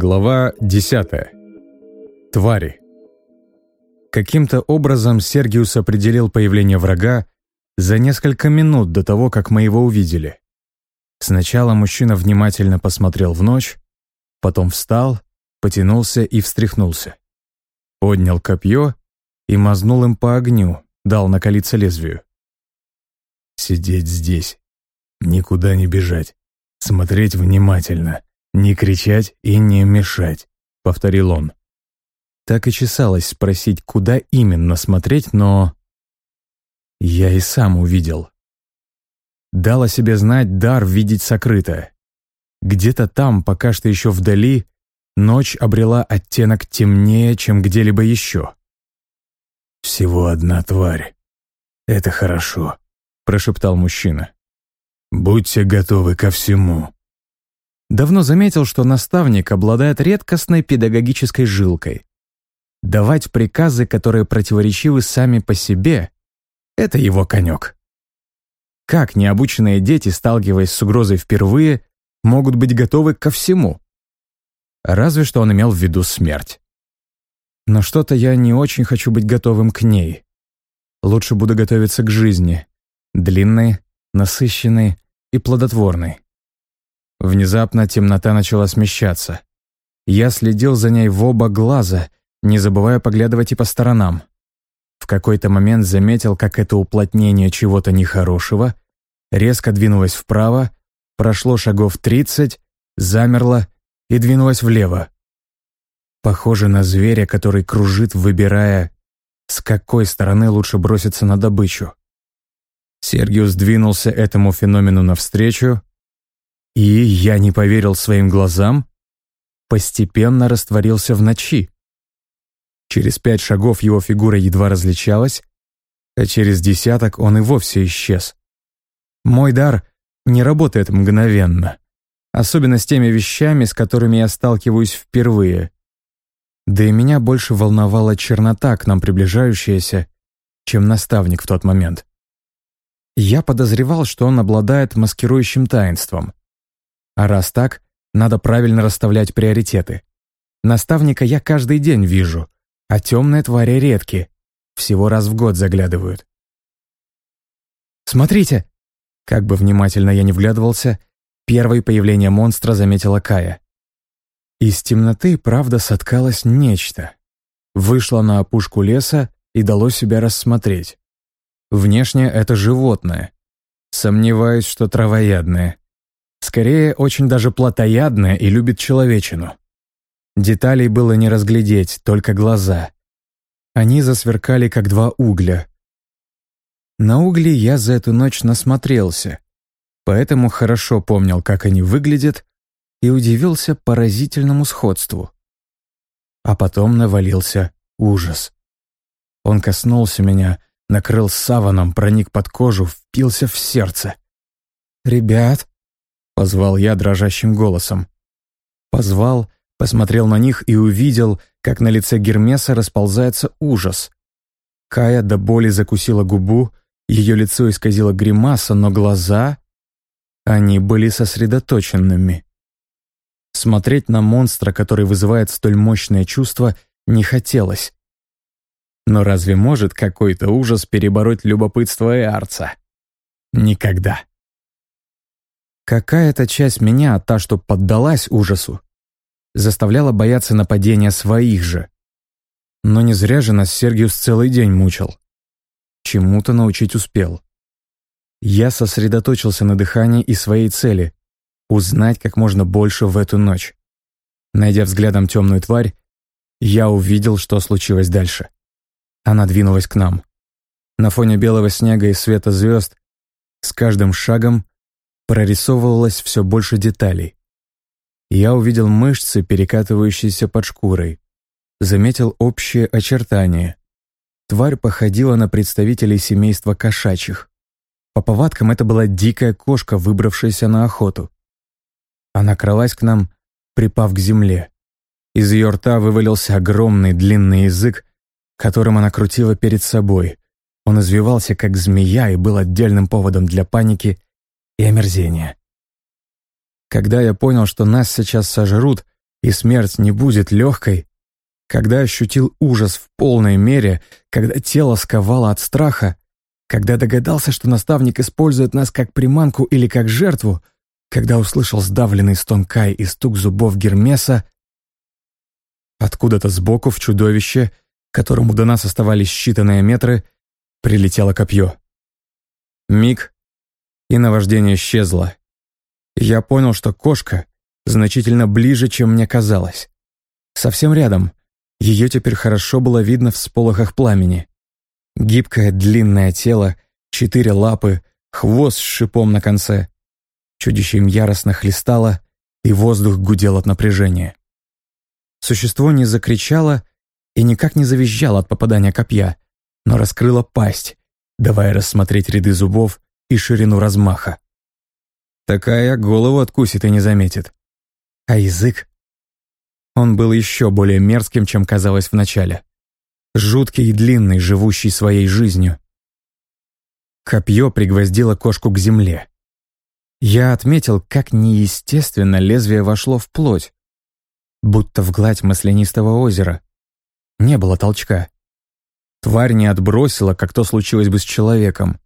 Глава 10. Твари. Каким-то образом Сергиус определил появление врага за несколько минут до того, как мы его увидели. Сначала мужчина внимательно посмотрел в ночь, потом встал, потянулся и встряхнулся. Поднял копье и мазнул им по огню, дал накалиться лезвию. «Сидеть здесь, никуда не бежать, смотреть внимательно, не кричать и не мешать», — повторил он. Так и чесалось спросить, куда именно смотреть, но... Я и сам увидел. Дал о себе знать дар видеть сокрытое. Где-то там, пока что еще вдали, ночь обрела оттенок темнее, чем где-либо еще. «Всего одна тварь. Это хорошо», — прошептал мужчина. «Будьте готовы ко всему». Давно заметил, что наставник обладает редкостной педагогической жилкой. Давать приказы, которые противоречивы сами по себе — это его конек. Как необученные дети, сталкиваясь с угрозой впервые, могут быть готовы ко всему? Разве что он имел в виду смерть. Но что-то я не очень хочу быть готовым к ней. Лучше буду готовиться к жизни. Длинной, насыщенной и плодотворной. Внезапно темнота начала смещаться. Я следил за ней в оба глаза, не забывая поглядывать и по сторонам. В какой-то момент заметил, как это уплотнение чего-то нехорошего резко двинулось вправо, прошло шагов тридцать, замерло и двинулось влево. Похоже на зверя, который кружит, выбирая, с какой стороны лучше броситься на добычу. Сергиус двинулся этому феномену навстречу, и, я не поверил своим глазам, постепенно растворился в ночи. Через пять шагов его фигура едва различалась, а через десяток он и вовсе исчез. Мой дар не работает мгновенно, особенно с теми вещами, с которыми я сталкиваюсь впервые. Да и меня больше волновала чернота, к нам приближающаяся, чем наставник в тот момент. Я подозревал, что он обладает маскирующим таинством. А раз так, надо правильно расставлять приоритеты. Наставника я каждый день вижу, а темные твари редки, всего раз в год заглядывают. «Смотрите!» Как бы внимательно я не вглядывался, первое появление монстра заметила Кая. Из темноты, правда, соткалось нечто. Вышло на опушку леса и дало себя рассмотреть. Внешне это животное. Сомневаюсь, что травоядное. Скорее, очень даже плотоядное и любит человечину. Деталей было не разглядеть, только глаза. Они засверкали, как два угля. На угли я за эту ночь насмотрелся, поэтому хорошо помнил, как они выглядят, и удивился поразительному сходству. А потом навалился ужас. Он коснулся меня, накрыл саваном, проник под кожу, впился в сердце. «Ребят!» — позвал я дрожащим голосом. Позвал, Посмотрел на них и увидел, как на лице Гермеса расползается ужас. Кая до боли закусила губу, ее лицо исказило гримаса, но глаза... Они были сосредоточенными. Смотреть на монстра, который вызывает столь мощное чувство, не хотелось. Но разве может какой-то ужас перебороть любопытство Эарца? Никогда. Какая-то часть меня, та, что поддалась ужасу, заставляла бояться нападения своих же. Но не зря же нас Сергиус целый день мучил. Чему-то научить успел. Я сосредоточился на дыхании и своей цели — узнать как можно больше в эту ночь. Найдя взглядом темную тварь, я увидел, что случилось дальше. Она двинулась к нам. На фоне белого снега и света звезд с каждым шагом прорисовывалось все больше деталей. Я увидел мышцы, перекатывающиеся под шкурой. Заметил общие очертания. Тварь походила на представителей семейства кошачьих. По повадкам это была дикая кошка, выбравшаяся на охоту. Она кралась к нам, припав к земле. Из ее рта вывалился огромный длинный язык, которым она крутила перед собой. Он извивался, как змея, и был отдельным поводом для паники и омерзения. Когда я понял, что нас сейчас сожрут, и смерть не будет легкой, когда ощутил ужас в полной мере, когда тело сковало от страха, когда догадался, что наставник использует нас как приманку или как жертву, когда услышал сдавленный стон Кай и стук зубов Гермеса, откуда-то сбоку в чудовище, которому до нас оставались считанные метры, прилетело копье. Миг, и наваждение исчезло. Я понял, что кошка значительно ближе, чем мне казалось. Совсем рядом. Ее теперь хорошо было видно в сполохах пламени. Гибкое длинное тело, четыре лапы, хвост с шипом на конце. Чудище им яростно хлестало, и воздух гудел от напряжения. Существо не закричало и никак не завизжало от попадания копья, но раскрыло пасть, давая рассмотреть ряды зубов и ширину размаха. Такая голову откусит и не заметит. А язык? Он был еще более мерзким, чем казалось вначале. Жуткий и длинный, живущий своей жизнью. Копье пригвоздило кошку к земле. Я отметил, как неестественно лезвие вошло в плоть, будто в гладь маслянистого озера. Не было толчка. Тварь не отбросила, как то случилось бы с человеком.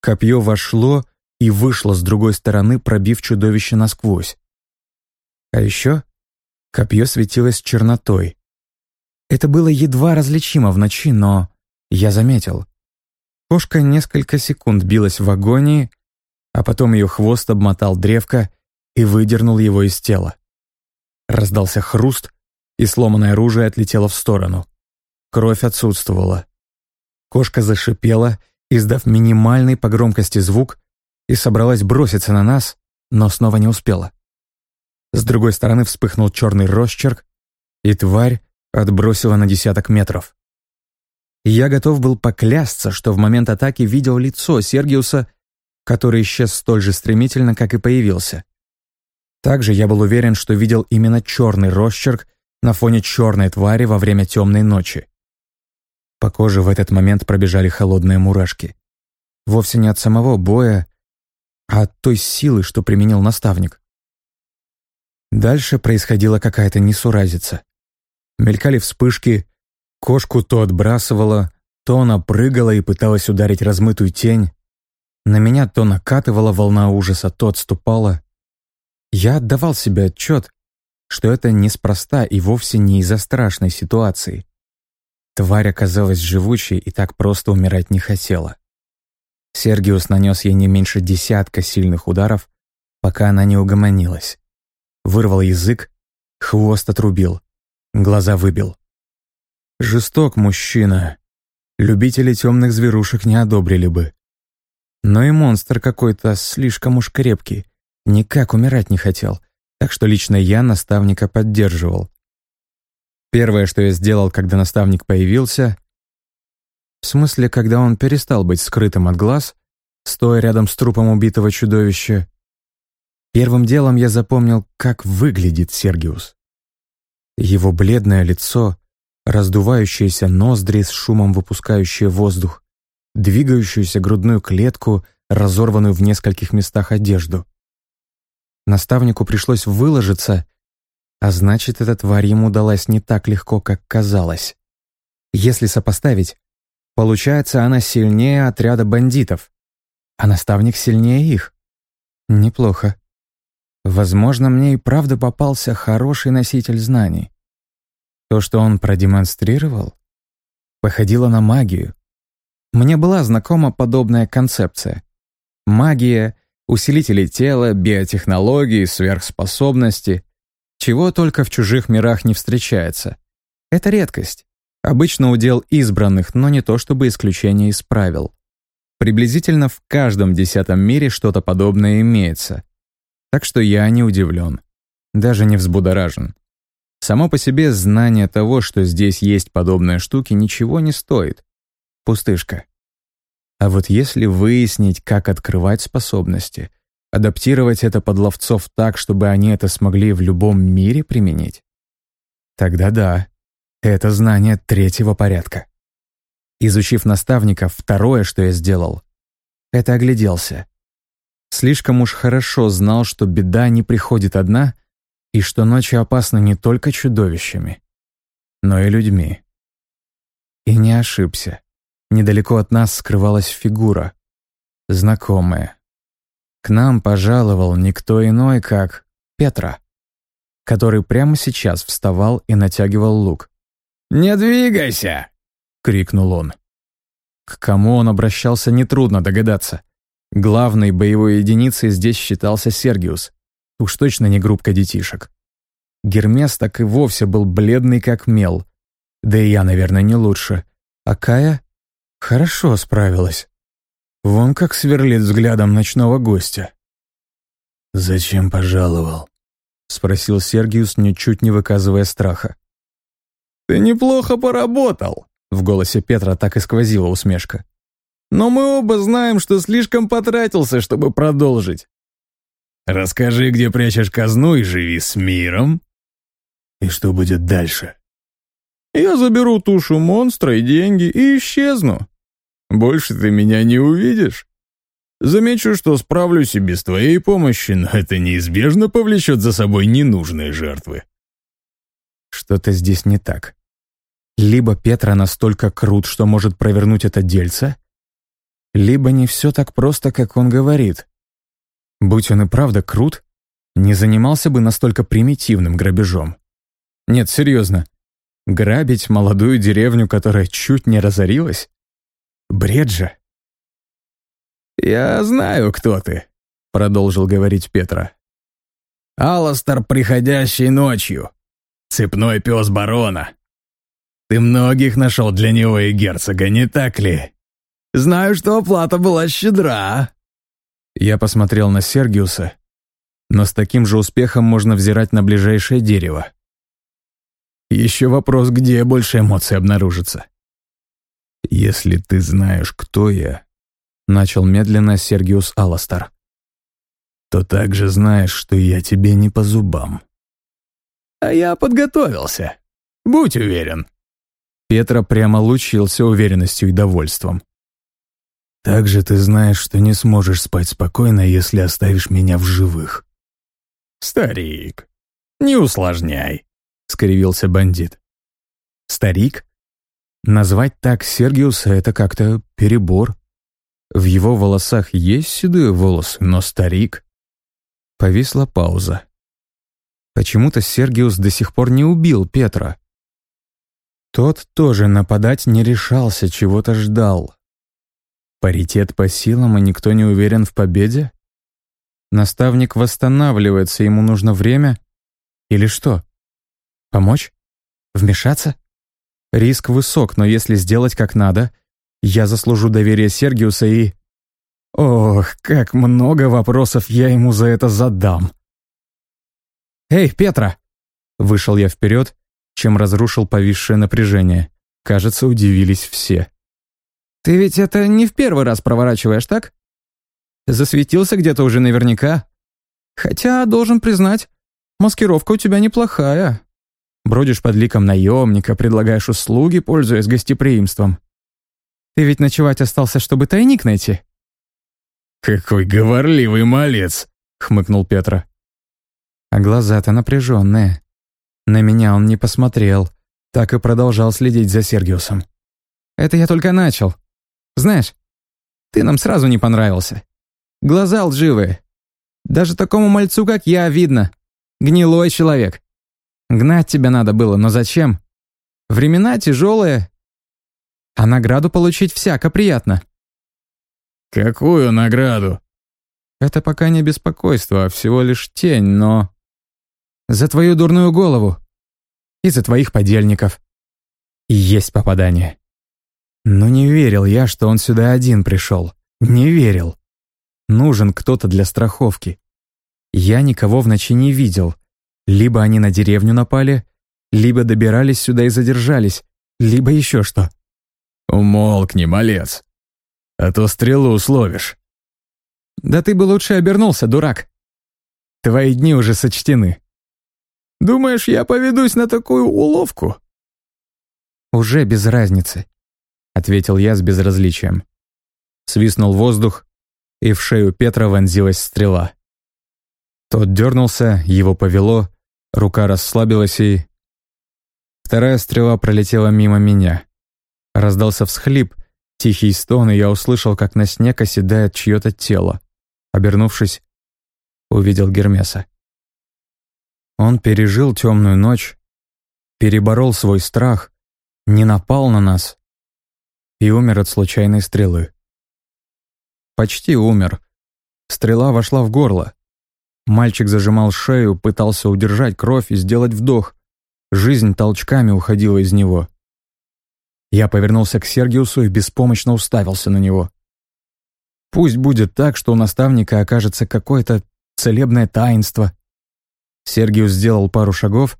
Копье вошло и вышло с другой стороны, пробив чудовище насквозь. А еще копье светилось чернотой. Это было едва различимо в ночи, но я заметил. Кошка несколько секунд билась в агонии, а потом ее хвост обмотал древко и выдернул его из тела. Раздался хруст, и сломанное оружие отлетело в сторону. Кровь отсутствовала. Кошка зашипела, издав минимальный по громкости звук, и собралась броситься на нас, но снова не успела. С другой стороны вспыхнул черный росчерк, и тварь отбросила на десяток метров. Я готов был поклясться, что в момент атаки видел лицо Сергиуса, который исчез столь же стремительно, как и появился. Также я был уверен, что видел именно черный росчерк на фоне черной твари во время темной ночи. По коже в этот момент пробежали холодные мурашки. Вовсе не от самого боя, а от той силы, что применил наставник. Дальше происходила какая-то несуразица. Мелькали вспышки, кошку то отбрасывала, то она прыгала и пыталась ударить размытую тень. На меня то накатывала волна ужаса, то отступала. Я отдавал себе отчет, что это неспроста и вовсе не из-за страшной ситуации. Тварь оказалась живучей и так просто умирать не хотела. Сергиус нанес ей не меньше десятка сильных ударов, пока она не угомонилась. Вырвал язык, хвост отрубил, глаза выбил. Жесток мужчина. Любители темных зверушек не одобрили бы. Но и монстр какой-то слишком уж крепкий, никак умирать не хотел, так что лично я наставника поддерживал. Первое, что я сделал, когда наставник появился, в смысле, когда он перестал быть скрытым от глаз, стоя рядом с трупом убитого чудовища, первым делом я запомнил, как выглядит Сергиус. Его бледное лицо, раздувающиеся ноздри с шумом выпускающие воздух, двигающуюся грудную клетку, разорванную в нескольких местах одежду. Наставнику пришлось выложиться — а значит, эта тварь ему удалась не так легко, как казалось. Если сопоставить, получается, она сильнее отряда бандитов, а наставник сильнее их. Неплохо. Возможно, мне и правда попался хороший носитель знаний. То, что он продемонстрировал, походило на магию. Мне была знакома подобная концепция. Магия, усилители тела, биотехнологии, сверхспособности чего только в чужих мирах не встречается. Это редкость. Обычно удел избранных, но не то чтобы исключение из правил. Приблизительно в каждом десятом мире что-то подобное имеется. Так что я не удивлен. Даже не взбудоражен. Само по себе знание того, что здесь есть подобные штуки, ничего не стоит. Пустышка. А вот если выяснить, как открывать способности, адаптировать это под ловцов так, чтобы они это смогли в любом мире применить? Тогда да, это знание третьего порядка. Изучив наставника, второе, что я сделал, это огляделся. Слишком уж хорошо знал, что беда не приходит одна, и что ночи опасны не только чудовищами, но и людьми. И не ошибся. Недалеко от нас скрывалась фигура, знакомая. К нам пожаловал никто иной, как Петра, который прямо сейчас вставал и натягивал лук. «Не двигайся!» — крикнул он. К кому он обращался, нетрудно догадаться. Главной боевой единицей здесь считался Сергиус. Уж точно не группка детишек. Гермес так и вовсе был бледный как мел. Да и я, наверное, не лучше. А Кая хорошо справилась. Вон как сверлит взглядом ночного гостя. «Зачем пожаловал?» — спросил Сергиус, ничуть не выказывая страха. «Ты неплохо поработал», — в голосе Петра так и сквозила усмешка. «Но мы оба знаем, что слишком потратился, чтобы продолжить. Расскажи, где прячешь казну и живи с миром. И что будет дальше?» «Я заберу тушу монстра и деньги и исчезну. Больше ты меня не увидишь. Замечу, что справлюсь и без твоей помощи, но это неизбежно повлечет за собой ненужные жертвы. Что-то здесь не так. Либо Петра настолько крут, что может провернуть это дельце, либо не все так просто, как он говорит. Будь он и правда крут, не занимался бы настолько примитивным грабежом. Нет, серьезно. Грабить молодую деревню, которая чуть не разорилась? Бред же. «Я знаю, кто ты», — продолжил говорить Петра. «Аластер, приходящий ночью. Цепной пес барона. Ты многих нашел для него и герцога, не так ли? Знаю, что оплата была щедра». Я посмотрел на Сергиуса, но с таким же успехом можно взирать на ближайшее дерево. Еще вопрос, где больше эмоций обнаружится. «Если ты знаешь, кто я», — начал медленно Сергиус Аластар, «то также знаешь, что я тебе не по зубам». «А я подготовился. Будь уверен». Петра прямо лучился уверенностью и довольством. «Также ты знаешь, что не сможешь спать спокойно, если оставишь меня в живых». «Старик, не усложняй», — скривился бандит. «Старик? Назвать так Сергиуса — это как-то перебор. В его волосах есть седые волосы, но старик... Повисла пауза. Почему-то Сергиус до сих пор не убил Петра. Тот тоже нападать не решался, чего-то ждал. Паритет по силам, и никто не уверен в победе? Наставник восстанавливается, ему нужно время? Или что? Помочь? Вмешаться? Риск высок, но если сделать как надо, я заслужу доверие Сергиуса и... Ох, как много вопросов я ему за это задам. «Эй, Петра!» Вышел я вперед, чем разрушил повисшее напряжение. Кажется, удивились все. «Ты ведь это не в первый раз проворачиваешь, так? Засветился где-то уже наверняка. Хотя, должен признать, маскировка у тебя неплохая. Бродишь под ликом наемника, предлагаешь услуги, пользуясь гостеприимством. Ты ведь ночевать остался, чтобы тайник найти?» «Какой говорливый малец!» — хмыкнул Петра. А глаза-то напряженные. На меня он не посмотрел, так и продолжал следить за Сергиусом. «Это я только начал. Знаешь, ты нам сразу не понравился. Глаза лживые. Даже такому мальцу, как я, видно. Гнилой человек. Гнать тебя надо было, но зачем? Времена тяжелые. А награду получить всяко приятно. Какую награду? Это пока не беспокойство, а всего лишь тень, но... За твою дурную голову. И за твоих подельников. И есть попадание. Но не верил я, что он сюда один пришел. Не верил. Нужен кто-то для страховки. Я никого в ночи не видел. Либо они на деревню напали, либо добирались сюда и задержались, либо еще что. «Умолкни, малец, а то стрелу условишь». «Да ты бы лучше обернулся, дурак. Твои дни уже сочтены. Думаешь, я поведусь на такую уловку?» «Уже без разницы», — ответил я с безразличием. Свистнул воздух, и в шею Петра вонзилась стрела. Тот дернулся, его повело, Рука расслабилась и... Вторая стрела пролетела мимо меня. Раздался всхлип, тихий стон, и я услышал, как на снег оседает чье-то тело. Обернувшись, увидел Гермеса. Он пережил темную ночь, переборол свой страх, не напал на нас и умер от случайной стрелы. Почти умер. Стрела вошла в горло. Мальчик зажимал шею, пытался удержать кровь и сделать вдох. Жизнь толчками уходила из него. Я повернулся к Сергиусу и беспомощно уставился на него. Пусть будет так, что у наставника окажется какое-то целебное таинство. Сергиус сделал пару шагов,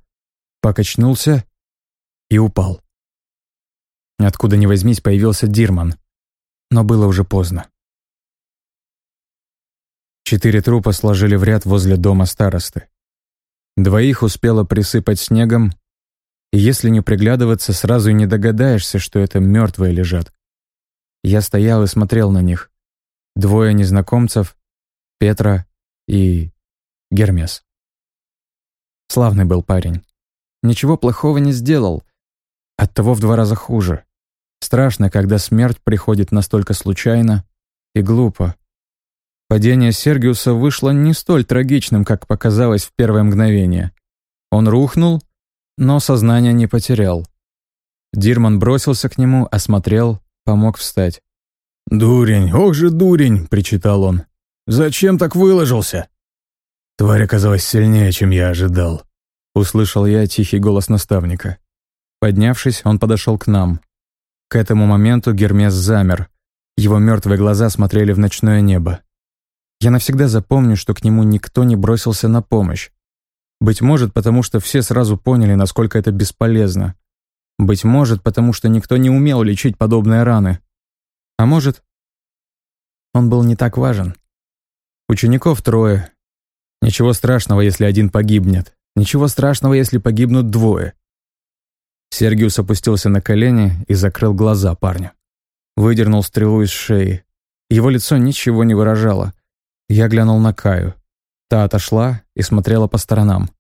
покачнулся и упал. Откуда ни возьмись, появился Дирман. Но было уже поздно. Четыре трупа сложили в ряд возле дома старосты. Двоих успело присыпать снегом, и если не приглядываться, сразу не догадаешься, что это мертвые лежат. Я стоял и смотрел на них. Двое незнакомцев, Петра и Гермес. Славный был парень. Ничего плохого не сделал. Оттого в два раза хуже. Страшно, когда смерть приходит настолько случайно и глупо. Падение Сергиуса вышло не столь трагичным, как показалось в первое мгновение. Он рухнул, но сознание не потерял. Дирман бросился к нему, осмотрел, помог встать. «Дурень, ох же дурень!» — причитал он. «Зачем так выложился?» Тварь оказалась сильнее, чем я ожидал. Услышал я тихий голос наставника. Поднявшись, он подошел к нам. К этому моменту Гермес замер. Его мертвые глаза смотрели в ночное небо. Я навсегда запомню, что к нему никто не бросился на помощь. Быть может, потому что все сразу поняли, насколько это бесполезно. Быть может, потому что никто не умел лечить подобные раны. А может, он был не так важен. Учеников трое. Ничего страшного, если один погибнет. Ничего страшного, если погибнут двое. Сергиус опустился на колени и закрыл глаза парню. Выдернул стрелу из шеи. Его лицо ничего не выражало. Я глянул на Каю. Та отошла и смотрела по сторонам.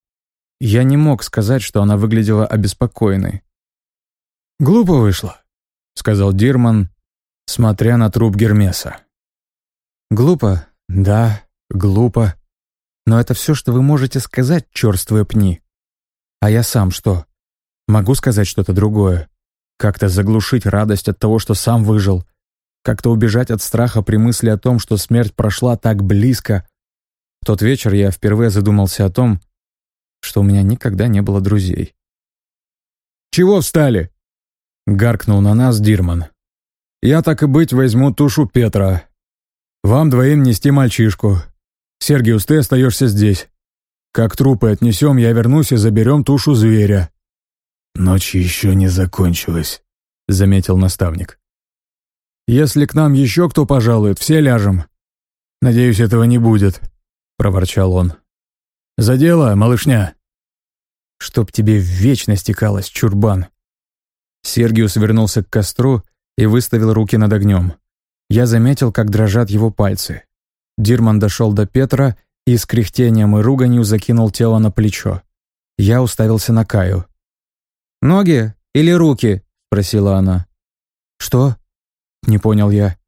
Я не мог сказать, что она выглядела обеспокоенной. «Глупо вышло», — сказал Дирман, смотря на труп Гермеса. «Глупо? Да, глупо. Но это все, что вы можете сказать, черствые пни. А я сам что? Могу сказать что-то другое? Как-то заглушить радость от того, что сам выжил, как-то убежать от страха при мысли о том, что смерть прошла так близко. В тот вечер я впервые задумался о том, что у меня никогда не было друзей. «Чего встали?» — гаркнул на нас Дирман. «Я так и быть возьму тушу Петра. Вам двоим нести мальчишку. Сергиус, ты остаешься здесь. Как трупы отнесем, я вернусь и заберем тушу зверя». «Ночь еще не закончилась», — заметил наставник. Если к нам еще кто пожалует, все ляжем. Надеюсь, этого не будет», — проворчал он. «За дело, малышня!» «Чтоб тебе в вечность калось, чурбан!» Сергиус вернулся к костру и выставил руки над огнем. Я заметил, как дрожат его пальцы. Дирман дошел до Петра и с кряхтением и руганью закинул тело на плечо. Я уставился на Каю. «Ноги или руки?» — спросила она. «Что?» Не понял я.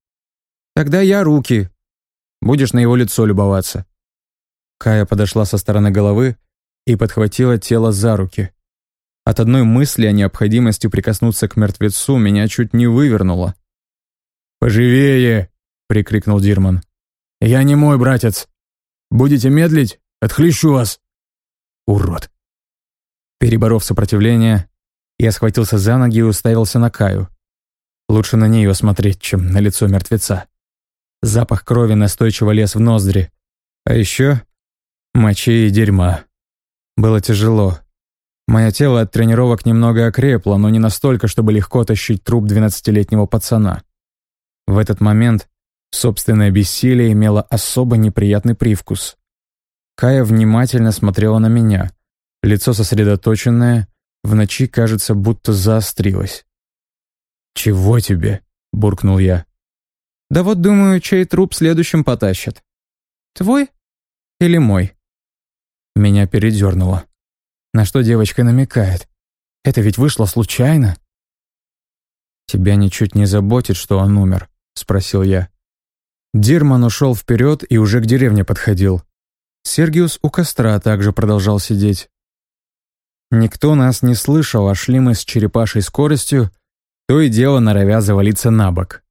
Тогда я руки. Будешь на его лицо любоваться. Кая подошла со стороны головы и подхватила тело за руки. От одной мысли о необходимости прикоснуться к мертвецу меня чуть не вывернуло. «Поживее!» — прикрикнул Дирман. «Я не мой братец. Будете медлить? Отхлещу вас!» «Урод!» Переборов сопротивление, я схватился за ноги и уставился на Каю. Лучше на нее смотреть, чем на лицо мертвеца. Запах крови настойчиво лез в ноздри. А еще мочи и дерьма. Было тяжело. Мое тело от тренировок немного окрепло, но не настолько, чтобы легко тащить труп двенадцатилетнего пацана. В этот момент собственное бессилие имело особо неприятный привкус. Кая внимательно смотрела на меня. Лицо сосредоточенное, в ночи, кажется, будто заострилось. «Чего тебе?» — буркнул я. «Да вот думаю, чей труп следующим потащат. Твой или мой?» Меня передернуло. На что девочка намекает? Это ведь вышло случайно. «Тебя ничуть не заботит, что он умер?» — спросил я. Дирман ушел вперед и уже к деревне подходил. Сергиус у костра также продолжал сидеть. Никто нас не слышал, а шли мы с черепашей скоростью, то и дело норовя завалиться на бок.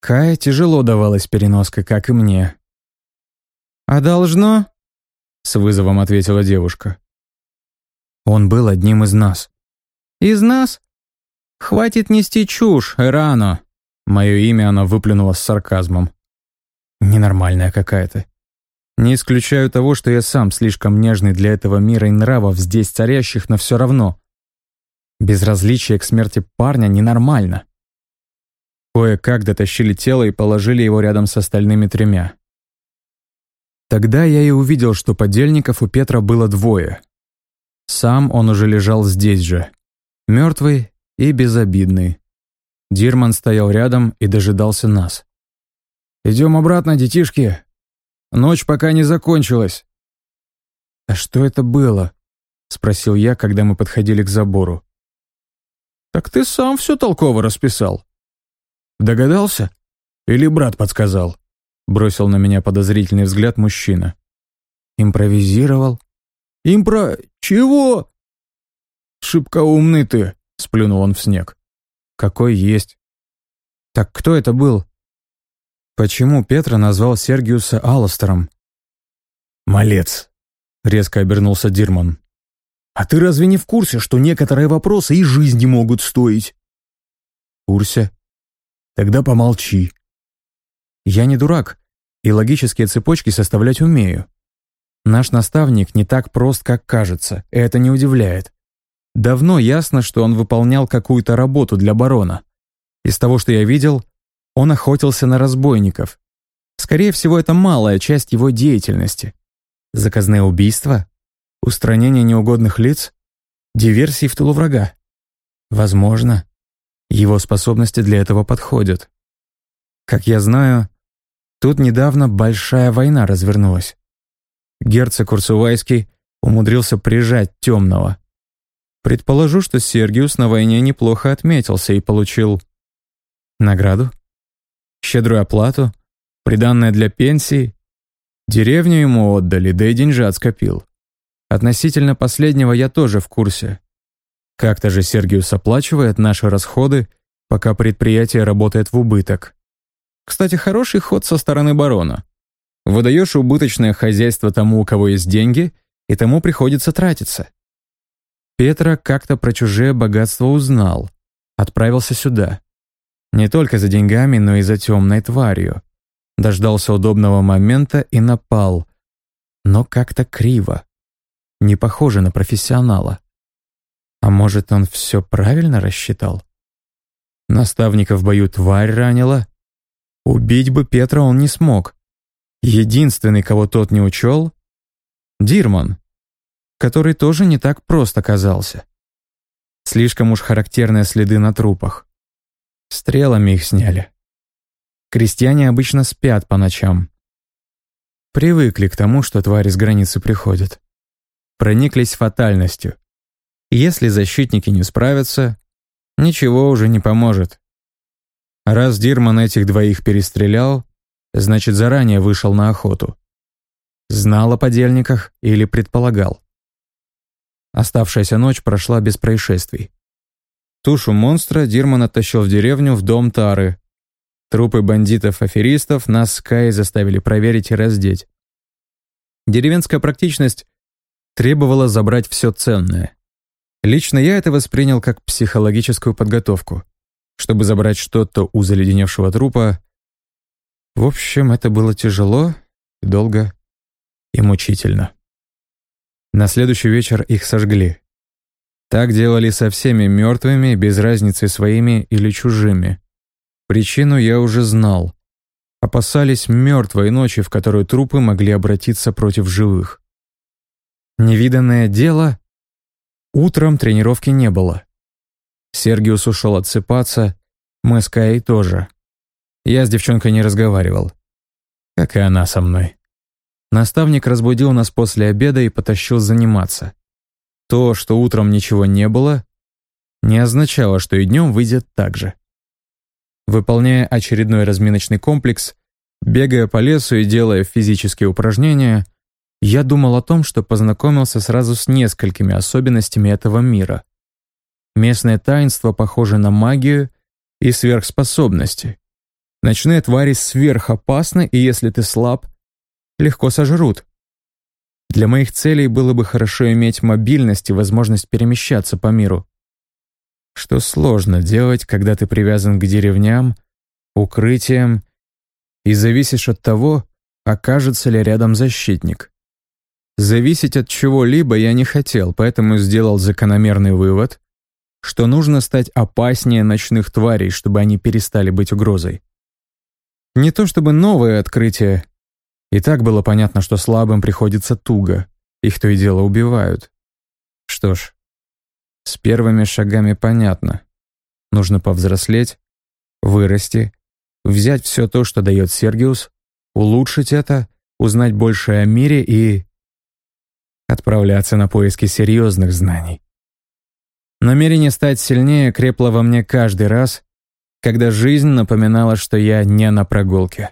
Кая тяжело давалась переноска, как и мне. «А должно?» — с вызовом ответила девушка. Он был одним из нас. «Из нас? Хватит нести чушь, рано!» Мое имя она выплюнула с сарказмом. Ненормальная какая-то. Не исключаю того, что я сам слишком нежный для этого мира и нравов здесь царящих, но все равно. Безразличие к смерти парня ненормально. Кое-как дотащили тело и положили его рядом с остальными тремя. Тогда я и увидел, что подельников у Петра было двое. Сам он уже лежал здесь же, мертвый и безобидный. Дирман стоял рядом и дожидался нас. «Идем обратно, детишки. Ночь пока не закончилась». «А что это было?» — спросил я, когда мы подходили к забору. «Так ты сам все толково расписал». «Догадался? Или брат подсказал?» — бросил на меня подозрительный взгляд мужчина. «Импровизировал?» «Импро... чего?» «Шибко умный ты», — сплюнул он в снег. «Какой есть». «Так кто это был?» Почему Петра назвал Сергиуса Алластером? «Малец», — резко обернулся Дирман. «А ты разве не в курсе, что некоторые вопросы и жизни могут стоить?» «В курсе?» «Тогда помолчи». «Я не дурак, и логические цепочки составлять умею. Наш наставник не так прост, как кажется, и это не удивляет. Давно ясно, что он выполнял какую-то работу для барона. Из того, что я видел, он охотился на разбойников. Скорее всего, это малая часть его деятельности. Заказные убийства? Устранение неугодных лиц? Диверсии в тылу врага? Возможно, его способности для этого подходят. Как я знаю, тут недавно большая война развернулась. Герцог Урсувайский умудрился прижать темного. Предположу, что Сергиус на войне неплохо отметился и получил награду щедрую оплату, приданное для пенсии. Деревню ему отдали, да и деньжат скопил. Относительно последнего я тоже в курсе. Как-то же Сергиус оплачивает наши расходы, пока предприятие работает в убыток. Кстати, хороший ход со стороны барона. Выдаешь убыточное хозяйство тому, у кого есть деньги, и тому приходится тратиться. Петра как-то про чужие богатства узнал, отправился сюда. Не только за деньгами, но и за темной тварью. Дождался удобного момента и напал. Но как-то криво. Не похоже на профессионала. А может, он все правильно рассчитал? Наставника в бою тварь ранила. Убить бы Петра он не смог. Единственный, кого тот не учел — Дирман, который тоже не так прост оказался. Слишком уж характерные следы на трупах. Стрелами их сняли. Крестьяне обычно спят по ночам. Привыкли к тому, что твари с границы приходят. Прониклись фатальностью. Если защитники не справятся, ничего уже не поможет. Раз Дирман этих двоих перестрелял, значит, заранее вышел на охоту. Знал о подельниках или предполагал. Оставшаяся ночь прошла без происшествий. Тушу монстра Дирман оттащил в деревню в дом Тары. Трупы бандитов-аферистов нас с Кай заставили проверить и раздеть. Деревенская практичность требовала забрать все ценное. Лично я это воспринял как психологическую подготовку. Чтобы забрать что-то у заледеневшего трупа... В общем, это было тяжело, долго и мучительно. На следующий вечер их сожгли. Так делали со всеми мертвыми, без разницы своими или чужими. Причину я уже знал. Опасались мертвой ночи, в которую трупы могли обратиться против живых. Невиданное дело. Утром тренировки не было. Сергиус ушел отсыпаться, мы с Каей тоже. Я с девчонкой не разговаривал. Как и она со мной. Наставник разбудил нас после обеда и потащил заниматься. То, что утром ничего не было, не означало, что и днем выйдет так же. Выполняя очередной разминочный комплекс, бегая по лесу и делая физические упражнения, я думал о том, что познакомился сразу с несколькими особенностями этого мира. Местное таинство похоже на магию и сверхспособности. Ночные твари сверхопасны, и если ты слаб, легко сожрут. Для моих целей было бы хорошо иметь мобильность и возможность перемещаться по миру. Что сложно делать, когда ты привязан к деревням, укрытиям и зависишь от того, окажется ли рядом защитник. Зависеть от чего-либо я не хотел, поэтому сделал закономерный вывод, что нужно стать опаснее ночных тварей, чтобы они перестали быть угрозой. Не то чтобы новое открытие. И так было понятно, что слабым приходится туго. Их то и дело убивают. Что ж, с первыми шагами понятно. Нужно повзрослеть, вырасти, взять все то, что дает Сергиус, улучшить это, узнать больше о мире и... отправляться на поиски серьезных знаний. Намерение стать сильнее крепло во мне каждый раз, когда жизнь напоминала, что я не на прогулке.